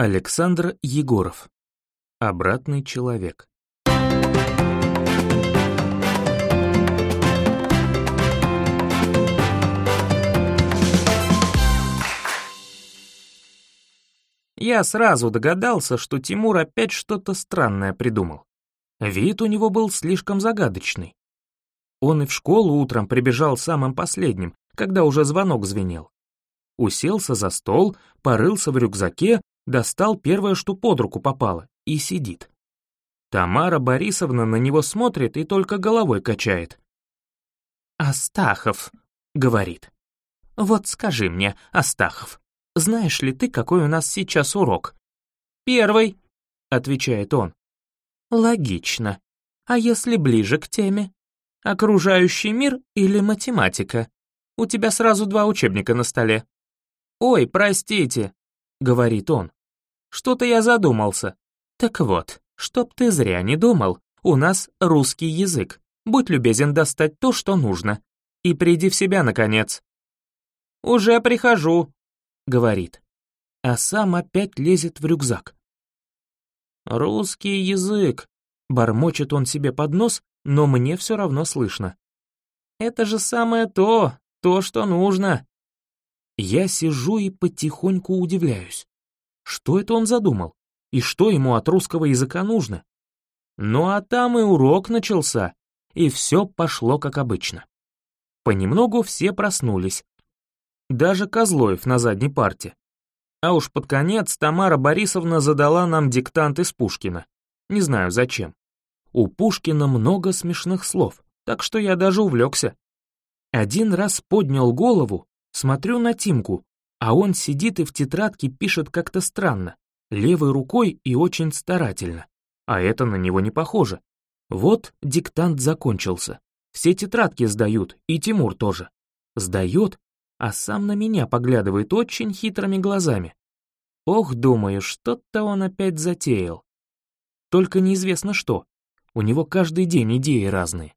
Александр Егоров. Обратный человек. Я сразу догадался, что Тимур опять что-то странное придумал. Вид у него был слишком загадочный. Он и в школу утром прибежал самым последним, когда уже звонок звенел. Уселся за стол, порылся в рюкзаке, достал первое, что под руку попало, и сидит. Тамара Борисовна на него смотрит и только головой качает. «Астахов», — говорит. «Вот скажи мне, Астахов, знаешь ли ты, какой у нас сейчас урок?» «Первый», — отвечает он. «Логично. А если ближе к теме? Окружающий мир или математика? У тебя сразу два учебника на столе». «Ой, простите», — говорит он. «Что-то я задумался». «Так вот, чтоб ты зря не думал, у нас русский язык. Будь любезен достать то, что нужно. И приди в себя, наконец». «Уже прихожу», — говорит. А сам опять лезет в рюкзак. «Русский язык», — бормочет он себе под нос, но мне все равно слышно. «Это же самое то, то, что нужно». Я сижу и потихоньку удивляюсь. Что это он задумал? И что ему от русского языка нужно? Ну а там и урок начался, и все пошло как обычно. Понемногу все проснулись. Даже Козлоев на задней парте. А уж под конец Тамара Борисовна задала нам диктант из Пушкина. Не знаю зачем. У Пушкина много смешных слов, так что я даже увлекся. Один раз поднял голову Смотрю на Тимку, а он сидит и в тетрадке пишет как-то странно, левой рукой и очень старательно. А это на него не похоже. Вот диктант закончился. Все тетрадки сдают, и Тимур тоже. Сдает, а сам на меня поглядывает очень хитрыми глазами. Ох, думаю, что-то он опять затеял. Только неизвестно что. У него каждый день идеи разные.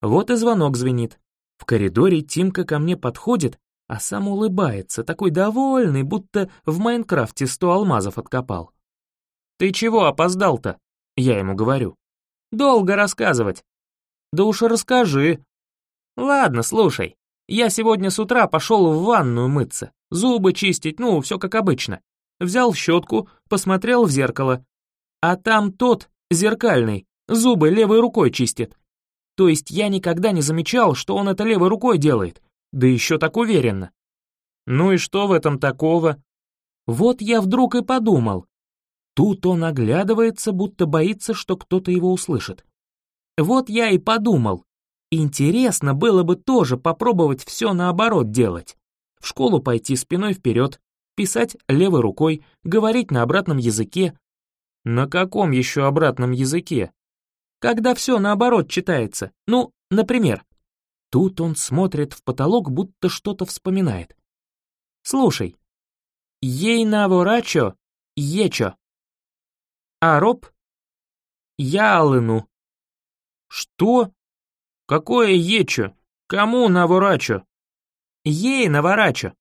Вот и звонок звенит. В коридоре Тимка ко мне подходит а сам улыбается, такой довольный, будто в Майнкрафте сто алмазов откопал. «Ты чего опоздал-то?» — я ему говорю. «Долго рассказывать». «Да уж расскажи». «Ладно, слушай. Я сегодня с утра пошел в ванную мыться, зубы чистить, ну, все как обычно. Взял щетку, посмотрел в зеркало. А там тот, зеркальный, зубы левой рукой чистит. То есть я никогда не замечал, что он это левой рукой делает. Да еще так уверенно. Ну и что в этом такого? Вот я вдруг и подумал. Тут он оглядывается, будто боится, что кто-то его услышит. Вот я и подумал. Интересно было бы тоже попробовать все наоборот делать. В школу пойти спиной вперед, писать левой рукой, говорить на обратном языке. На каком еще обратном языке? Когда все наоборот читается. Ну, например, Тут он смотрит в потолок, будто что-то вспоминает. «Слушай, ей наворачо, ечо. А роб? Ялыну». «Что? Какое ечо? Кому наворачо?» «Ей наворачо».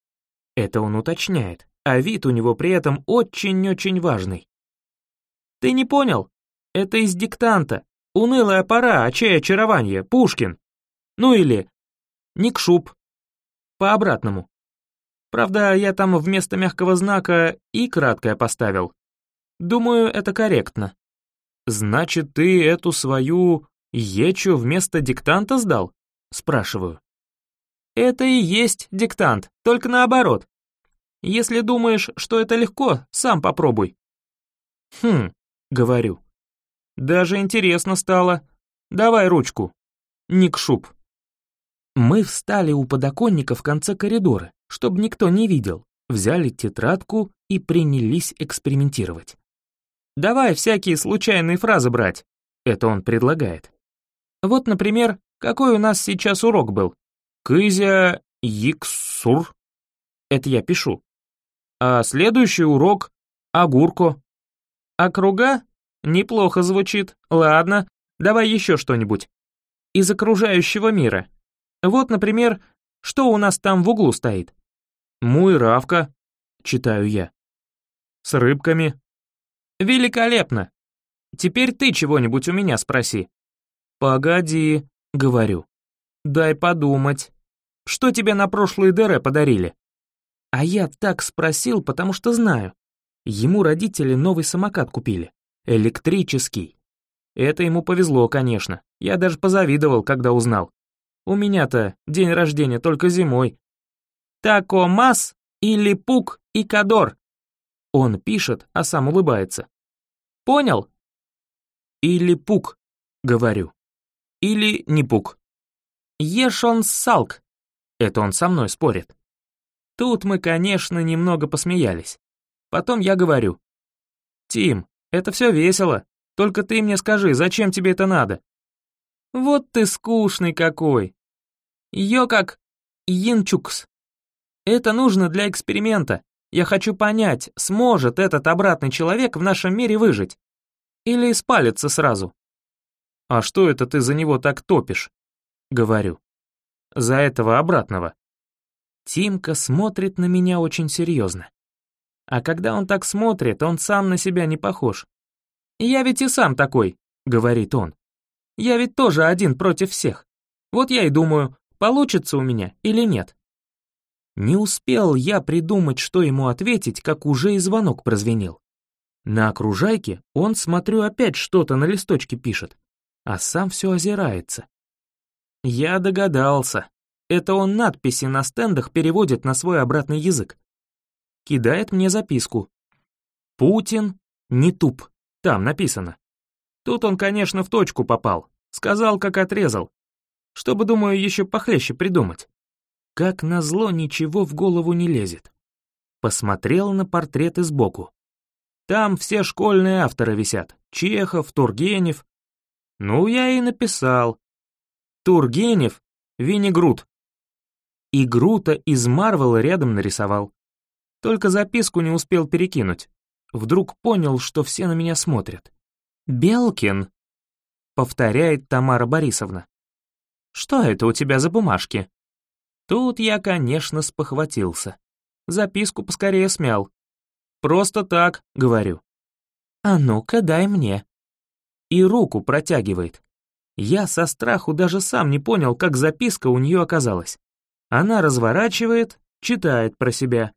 Это он уточняет, а вид у него при этом очень-очень важный. «Ты не понял? Это из диктанта. Унылая пора, а чей очарование, Пушкин». Ну или Никшуб. По обратному. Правда, я там вместо мягкого знака и краткое поставил. Думаю, это корректно. Значит, ты эту свою ечу вместо диктанта сдал? Спрашиваю. Это и есть диктант, только наоборот. Если думаешь, что это легко, сам попробуй. Хм, говорю. Даже интересно стало. Давай ручку. Никшуб. Мы встали у подоконника в конце коридора, чтобы никто не видел, взяли тетрадку и принялись экспериментировать. «Давай всякие случайные фразы брать», — это он предлагает. Вот, например, какой у нас сейчас урок был? «Кызя Иксур». Это я пишу. А следующий урок — «Огурко». «Округа»? Неплохо звучит. Ладно, давай еще что-нибудь. Из окружающего мира. Вот, например, что у нас там в углу стоит? Муйравка, читаю я. С рыбками. Великолепно. Теперь ты чего-нибудь у меня спроси. Погоди, говорю. Дай подумать. Что тебе на прошлые ДР подарили? А я так спросил, потому что знаю. Ему родители новый самокат купили. Электрический. Это ему повезло, конечно. Я даже позавидовал, когда узнал. У меня-то день рождения только зимой. Тако Мас или Пук и Кадор. Он пишет, а сам улыбается. Понял? Или Пук, говорю. Или не Пук. Ешь он салк. Это он со мной спорит. Тут мы, конечно, немного посмеялись. Потом я говорю. «Тим, это все весело, только ты мне скажи, зачем тебе это надо?» «Вот ты скучный какой!» Ее как Йинчукс. Это нужно для эксперимента. Я хочу понять, сможет этот обратный человек в нашем мире выжить. Или спалится сразу. А что это ты за него так топишь? Говорю. За этого обратного. Тимка смотрит на меня очень серьезно. А когда он так смотрит, он сам на себя не похож. «Я ведь и сам такой», — говорит он. «Я ведь тоже один против всех. Вот я и думаю, получится у меня или нет». Не успел я придумать, что ему ответить, как уже и звонок прозвенел. На окружайке он, смотрю, опять что-то на листочке пишет, а сам все озирается. Я догадался. Это он надписи на стендах переводит на свой обратный язык. Кидает мне записку. «Путин не туп», там написано. Тут он, конечно, в точку попал. Сказал, как отрезал. Чтобы, думаю, еще похлеще придумать. Как назло, ничего в голову не лезет. Посмотрел на портреты сбоку. Там все школьные авторы висят. Чехов, Тургенев. Ну, я и написал. Тургенев, Винни Грут. И Грута из Марвела рядом нарисовал. Только записку не успел перекинуть. Вдруг понял, что все на меня смотрят. «Белкин», — повторяет Тамара Борисовна. «Что это у тебя за бумажки?» Тут я, конечно, спохватился. Записку поскорее смял. «Просто так», — говорю. «А ну-ка, дай мне». И руку протягивает. Я со страху даже сам не понял, как записка у нее оказалась. Она разворачивает, читает про себя.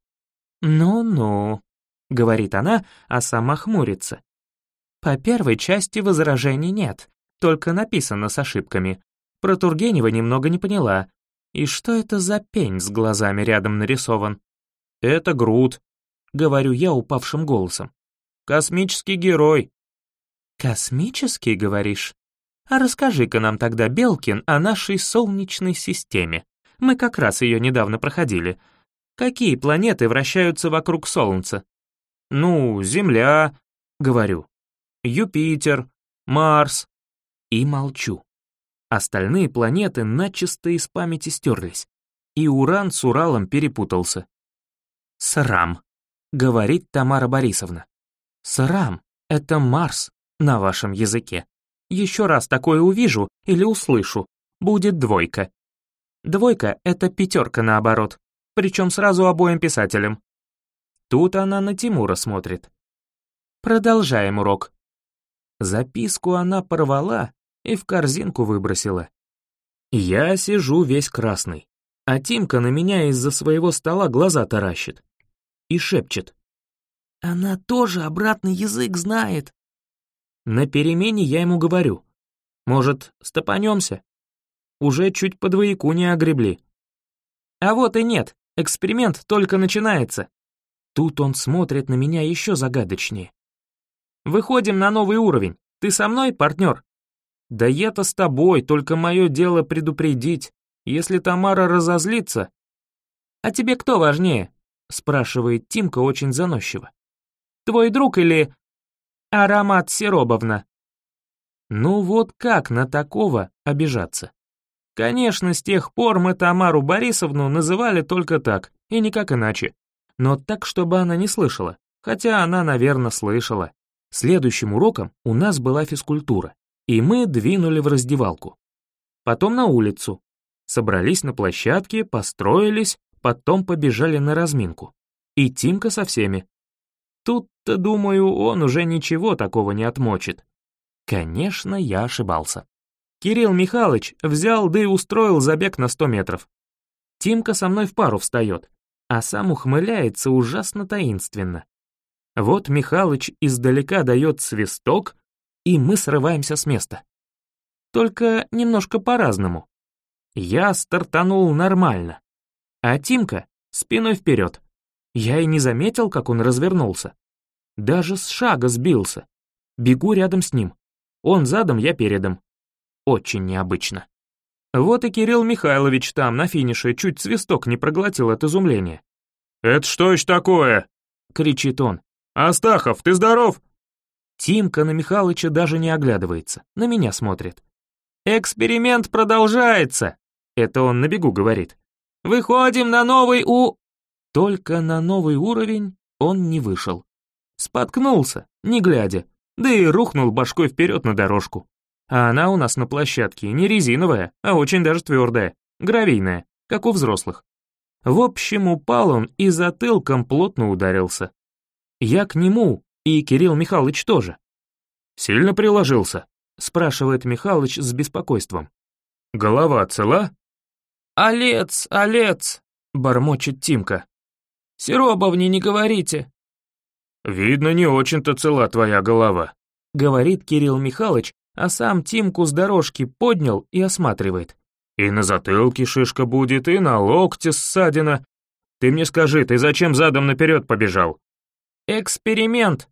«Ну-ну», — говорит она, а сама хмурится. «По первой части возражений нет, только написано с ошибками. Про Тургенева немного не поняла. И что это за пень с глазами рядом нарисован?» «Это Грут», — говорю я упавшим голосом. «Космический герой». «Космический, говоришь? А расскажи-ка нам тогда, Белкин, о нашей Солнечной системе. Мы как раз ее недавно проходили. Какие планеты вращаются вокруг Солнца? Ну, Земля, говорю. Юпитер, Марс. И молчу. Остальные планеты начисто из памяти стерлись. И Уран с Уралом перепутался. «Срам», — говорит Тамара Борисовна. «Срам — это Марс на вашем языке. Еще раз такое увижу или услышу, будет двойка. Двойка — это пятерка наоборот причем сразу обоим писателям. Тут она на Тимура смотрит. Продолжаем урок. Записку она порвала и в корзинку выбросила. Я сижу весь красный, а Тимка на меня из-за своего стола глаза таращит и шепчет. «Она тоже обратный язык знает». На перемене я ему говорю. «Может, стопанемся?» Уже чуть по двояку не огребли. А вот и нет. Эксперимент только начинается. Тут он смотрит на меня еще загадочнее. Выходим на новый уровень. Ты со мной, партнер? Да я-то с тобой, только мое дело предупредить. Если Тамара разозлится... А тебе кто важнее? Спрашивает Тимка очень заносчиво. Твой друг или... Аромат Серобовна? Ну вот как на такого обижаться? Конечно, с тех пор мы Тамару Борисовну называли только так, и никак иначе. Но так, чтобы она не слышала, хотя она, наверное, слышала. Следующим уроком у нас была физкультура, и мы двинули в раздевалку. Потом на улицу. Собрались на площадке, построились, потом побежали на разминку. И Тимка со всеми. Тут-то, думаю, он уже ничего такого не отмочит. Конечно, я ошибался. Кирилл Михайлович взял да и устроил забег на 100 метров. Тимка со мной в пару встает, а сам ухмыляется ужасно таинственно. Вот Михалыч издалека дает свисток, и мы срываемся с места. Только немножко по-разному. Я стартанул нормально, а Тимка спиной вперед. Я и не заметил, как он развернулся. Даже с шага сбился. Бегу рядом с ним. Он задом, я передом. Очень необычно. Вот и Кирилл Михайлович там, на финише, чуть свисток не проглотил от изумления. «Это что еще такое?» — кричит он. «Астахов, ты здоров?» Тимка на Михалыча даже не оглядывается, на меня смотрит. «Эксперимент продолжается!» — это он на бегу говорит. «Выходим на новый у...» Только на новый уровень он не вышел. Споткнулся, не глядя, да и рухнул башкой вперед на дорожку. А она у нас на площадке не резиновая, а очень даже твердая, гравийная, как у взрослых. В общем, упал он и затылком плотно ударился. Я к нему, и Кирилл Михайлович тоже. «Сильно приложился?» — спрашивает Михайлович с беспокойством. «Голова цела?» «Олец, олец!» — бормочет Тимка. «Серобовне не говорите!» «Видно, не очень-то цела твоя голова», — говорит Кирилл Михайлович, а сам Тимку с дорожки поднял и осматривает. «И на затылке шишка будет, и на локте ссадина. Ты мне скажи, ты зачем задом наперед побежал?» «Эксперимент», —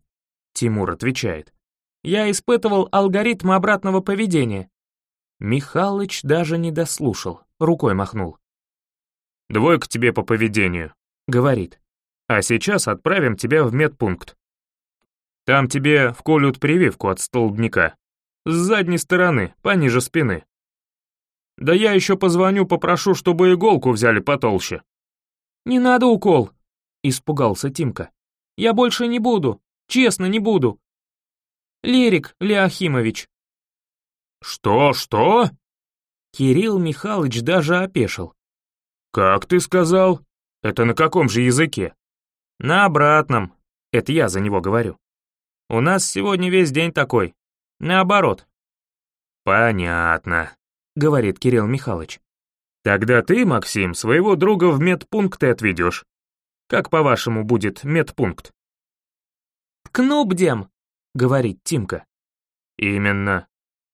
Тимур отвечает. «Я испытывал алгоритм обратного поведения». Михалыч даже не дослушал, рукой махнул. «Двойка тебе по поведению», — говорит. «А сейчас отправим тебя в медпункт. Там тебе вколют прививку от столбняка. С задней стороны, пониже спины. Да я еще позвоню, попрошу, чтобы иголку взяли потолще». «Не надо укол», — испугался Тимка. Я больше не буду, честно не буду. Лерик Леохимович. Что, что? Кирилл Михайлович даже опешил. Как ты сказал? Это на каком же языке? На обратном. Это я за него говорю. У нас сегодня весь день такой. Наоборот. Понятно, говорит Кирилл Михайлович. Тогда ты, Максим, своего друга в медпункт и отведешь. Как, по-вашему, будет медпункт? «Ткну бдем», — говорит Тимка. «Именно.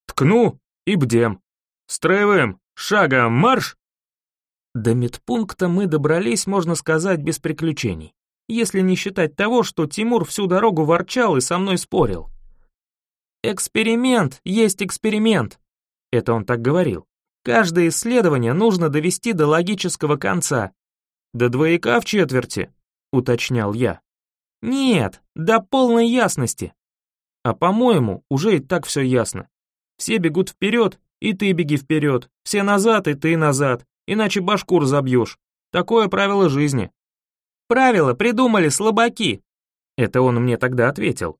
Ткну и бдем. Строевым, шагом марш!» До медпункта мы добрались, можно сказать, без приключений, если не считать того, что Тимур всю дорогу ворчал и со мной спорил. «Эксперимент есть эксперимент», — это он так говорил. «Каждое исследование нужно довести до логического конца, «До двояка в четверти», — уточнял я. «Нет, до полной ясности». А по-моему, уже и так все ясно. Все бегут вперед, и ты беги вперед, все назад, и ты назад, иначе башку разобьешь. Такое правило жизни. Правила придумали слабаки. Это он мне тогда ответил.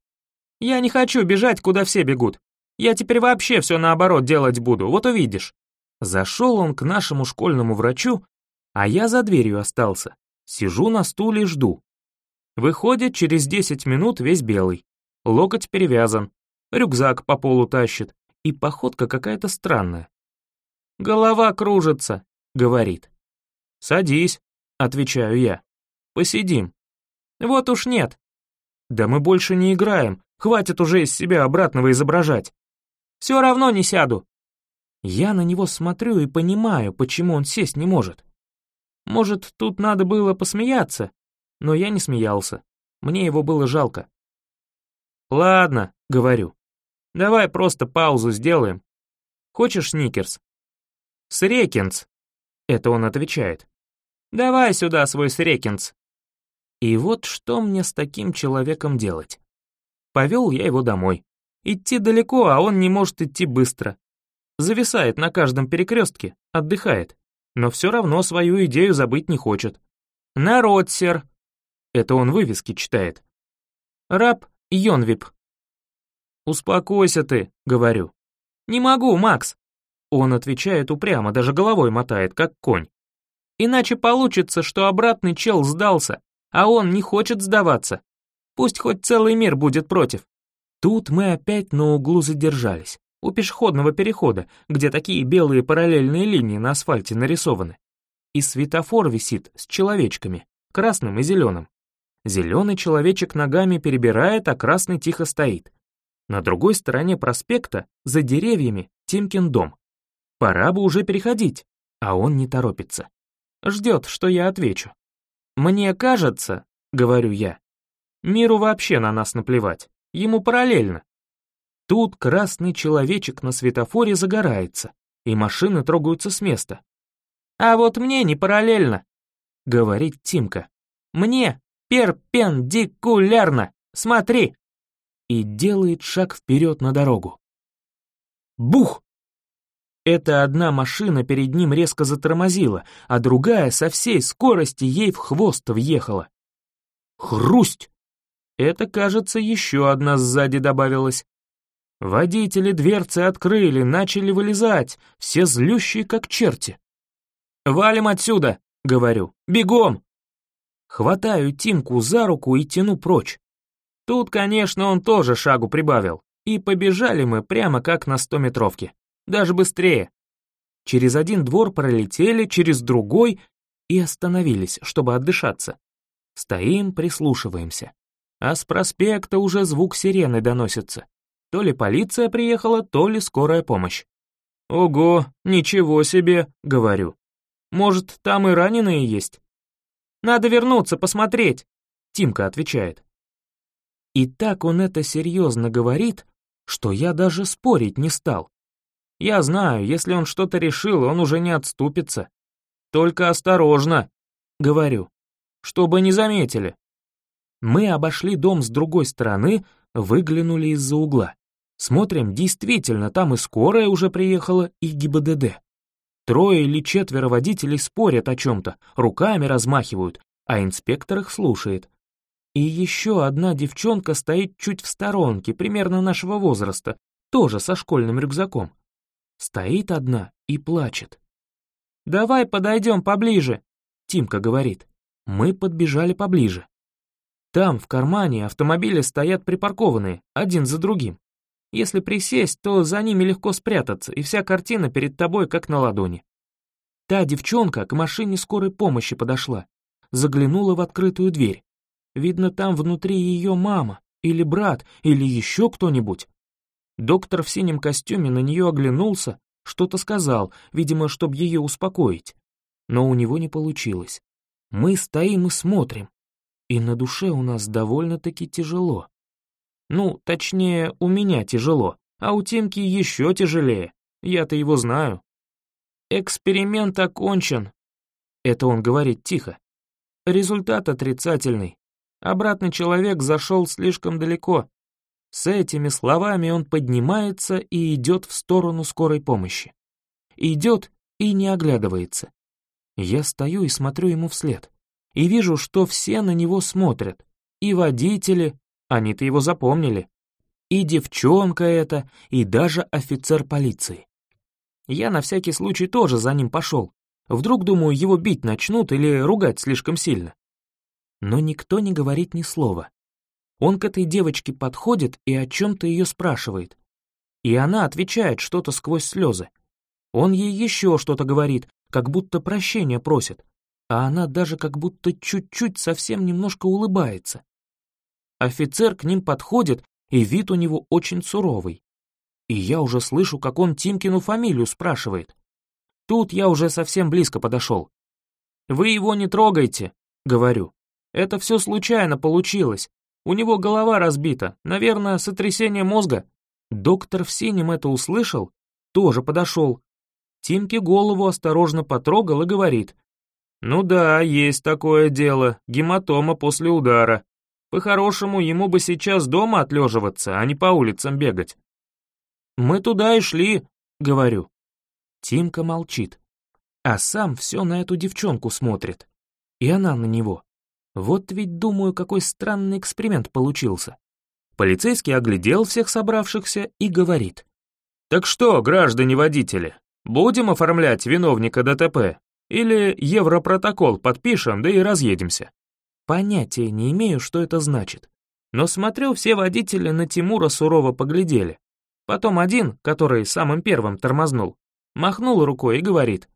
Я не хочу бежать, куда все бегут. Я теперь вообще все наоборот делать буду, вот увидишь. Зашел он к нашему школьному врачу а я за дверью остался. Сижу на стуле, жду. Выходит, через 10 минут весь белый. Локоть перевязан, рюкзак по полу тащит, и походка какая-то странная. «Голова кружится», — говорит. «Садись», — отвечаю я. «Посидим». «Вот уж нет». «Да мы больше не играем, хватит уже из себя обратного изображать». «Все равно не сяду». Я на него смотрю и понимаю, почему он сесть не может. Может, тут надо было посмеяться, но я не смеялся. Мне его было жалко. «Ладно», — говорю. «Давай просто паузу сделаем. Хочешь сникерс?» «Срекинс», — это он отвечает. «Давай сюда свой срекинс». И вот что мне с таким человеком делать? Повел я его домой. Идти далеко, а он не может идти быстро. Зависает на каждом перекрестке, отдыхает но все равно свою идею забыть не хочет. «Народ, сер!» Это он вывески читает. «Раб Йонвип». «Успокойся ты», — говорю. «Не могу, Макс». Он отвечает упрямо, даже головой мотает, как конь. «Иначе получится, что обратный чел сдался, а он не хочет сдаваться». Пусть хоть целый мир будет против. Тут мы опять на углу задержались, у пешеходного перехода, где такие белые параллельные линии на асфальте нарисованы. И светофор висит с человечками, красным и зеленым. Зеленый человечек ногами перебирает, а красный тихо стоит. На другой стороне проспекта, за деревьями, Тимкин дом. Пора бы уже переходить, а он не торопится. Ждет, что я отвечу. «Мне кажется», — говорю я, — «миру вообще на нас наплевать, ему параллельно». Тут красный человечек на светофоре загорается, и машины трогаются с места. «А вот мне не параллельно», — говорит Тимка. «Мне перпендикулярно, смотри!» И делает шаг вперед на дорогу. Бух! Эта одна машина перед ним резко затормозила, а другая со всей скорости ей в хвост въехала. Хрусть! Это, кажется, еще одна сзади добавилась. Водители дверцы открыли, начали вылезать, все злющие как черти. «Валим отсюда!» — говорю. «Бегом!» Хватаю Тимку за руку и тяну прочь. Тут, конечно, он тоже шагу прибавил, и побежали мы прямо как на стометровке даже быстрее. Через один двор пролетели, через другой и остановились, чтобы отдышаться. Стоим, прислушиваемся. А с проспекта уже звук сирены доносится. То ли полиция приехала, то ли скорая помощь. «Ого, ничего себе», — говорю. «Может, там и раненые есть?» «Надо вернуться, посмотреть», — Тимка отвечает. И так он это серьезно говорит, что я даже спорить не стал. Я знаю, если он что-то решил, он уже не отступится. Только осторожно, говорю, чтобы не заметили. Мы обошли дом с другой стороны, выглянули из-за угла. Смотрим, действительно, там и скорая уже приехала, и ГИБДД. Трое или четверо водителей спорят о чем-то, руками размахивают, а инспектор их слушает. И еще одна девчонка стоит чуть в сторонке, примерно нашего возраста, тоже со школьным рюкзаком. Стоит одна и плачет. «Давай подойдем поближе», — Тимка говорит. Мы подбежали поближе. Там, в кармане, автомобили стоят припаркованные, один за другим. Если присесть, то за ними легко спрятаться, и вся картина перед тобой как на ладони. Та девчонка к машине скорой помощи подошла, заглянула в открытую дверь. Видно, там внутри ее мама, или брат, или еще кто-нибудь. Доктор в синем костюме на нее оглянулся, что-то сказал, видимо, чтобы ее успокоить. Но у него не получилось. Мы стоим и смотрим. И на душе у нас довольно-таки тяжело. Ну, точнее, у меня тяжело, а у Тимки еще тяжелее. Я-то его знаю. Эксперимент окончен. Это он говорит тихо. Результат отрицательный. Обратный человек зашел слишком далеко. С этими словами он поднимается и идет в сторону скорой помощи. Идет и не оглядывается. Я стою и смотрю ему вслед. И вижу, что все на него смотрят. И водители, они-то его запомнили. И девчонка эта, и даже офицер полиции. Я на всякий случай тоже за ним пошел. Вдруг, думаю, его бить начнут или ругать слишком сильно. Но никто не говорит ни слова. Он к этой девочке подходит и о чем-то ее спрашивает. И она отвечает что-то сквозь слезы. Он ей еще что-то говорит, как будто прощения просит, а она даже как будто чуть-чуть совсем немножко улыбается. Офицер к ним подходит, и вид у него очень суровый. И я уже слышу, как он Тимкину фамилию спрашивает. Тут я уже совсем близко подошел. «Вы его не трогайте», — говорю. «Это все случайно получилось. У него голова разбита, наверное, сотрясение мозга. Доктор в синем это услышал, тоже подошел. Тимке голову осторожно потрогал и говорит. «Ну да, есть такое дело, гематома после удара. По-хорошему, ему бы сейчас дома отлеживаться, а не по улицам бегать». «Мы туда и шли», — говорю. Тимка молчит, а сам все на эту девчонку смотрит. И она на него. Вот ведь, думаю, какой странный эксперимент получился. Полицейский оглядел всех собравшихся и говорит. «Так что, граждане-водители, будем оформлять виновника ДТП? Или европротокол подпишем, да и разъедемся?» Понятия не имею, что это значит. Но смотрю, все водители на Тимура сурово поглядели. Потом один, который самым первым тормознул, махнул рукой и говорит,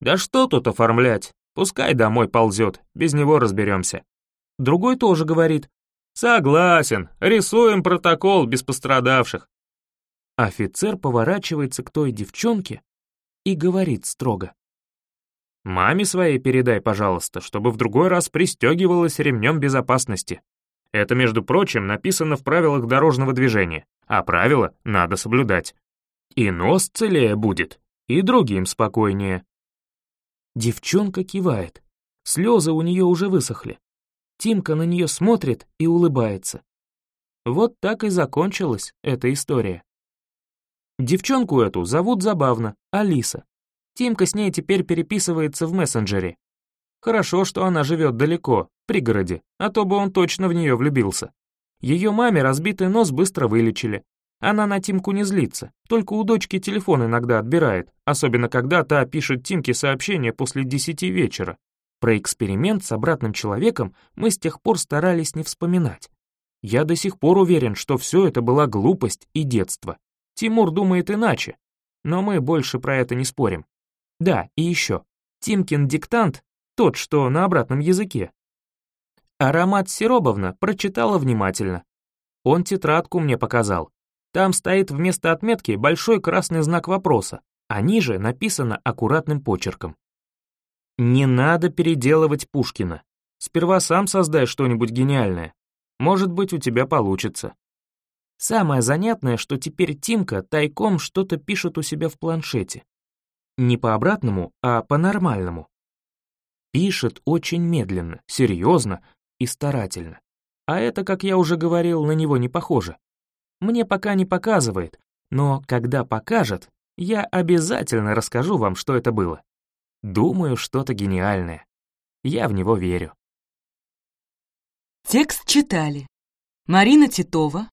«Да что тут оформлять? Пускай домой ползет, без него разберемся». Другой тоже говорит, «Согласен, рисуем протокол без пострадавших». Офицер поворачивается к той девчонке и говорит строго. «Маме своей передай, пожалуйста, чтобы в другой раз пристегивалась ремнем безопасности. Это, между прочим, написано в правилах дорожного движения, а правила надо соблюдать. И нос целее будет, и другим спокойнее». Девчонка кивает. Слезы у нее уже высохли. Тимка на нее смотрит и улыбается. Вот так и закончилась эта история. Девчонку эту зовут забавно Алиса. Тимка с ней теперь переписывается в мессенджере. Хорошо, что она живет далеко, в пригороде, а то бы он точно в нее влюбился. Ее маме разбитый нос быстро вылечили. Она на Тимку не злится, только у дочки телефон иногда отбирает, особенно когда та пишет Тимке сообщение после десяти вечера. Про эксперимент с обратным человеком мы с тех пор старались не вспоминать. Я до сих пор уверен, что все это была глупость и детство. Тимур думает иначе, но мы больше про это не спорим. Да, и еще. Тимкин диктант, тот, что на обратном языке. Аромат Сиробовна прочитала внимательно. Он тетрадку мне показал. Там стоит вместо отметки большой красный знак вопроса, а ниже написано аккуратным почерком. Не надо переделывать Пушкина. Сперва сам создай что-нибудь гениальное. Может быть, у тебя получится. Самое занятное, что теперь Тимка тайком что-то пишет у себя в планшете. Не по обратному, а по нормальному. Пишет очень медленно, серьезно и старательно. А это, как я уже говорил, на него не похоже. Мне пока не показывает, но когда покажет, я обязательно расскажу вам, что это было. Думаю, что-то гениальное. Я в него верю. Текст читали Марина Титова,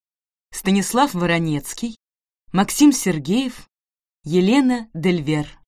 Станислав Воронецкий, Максим Сергеев, Елена Дельвер.